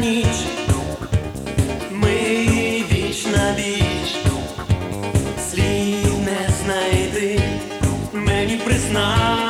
ніч, ми віч на віч, слів не знайди, мені призна.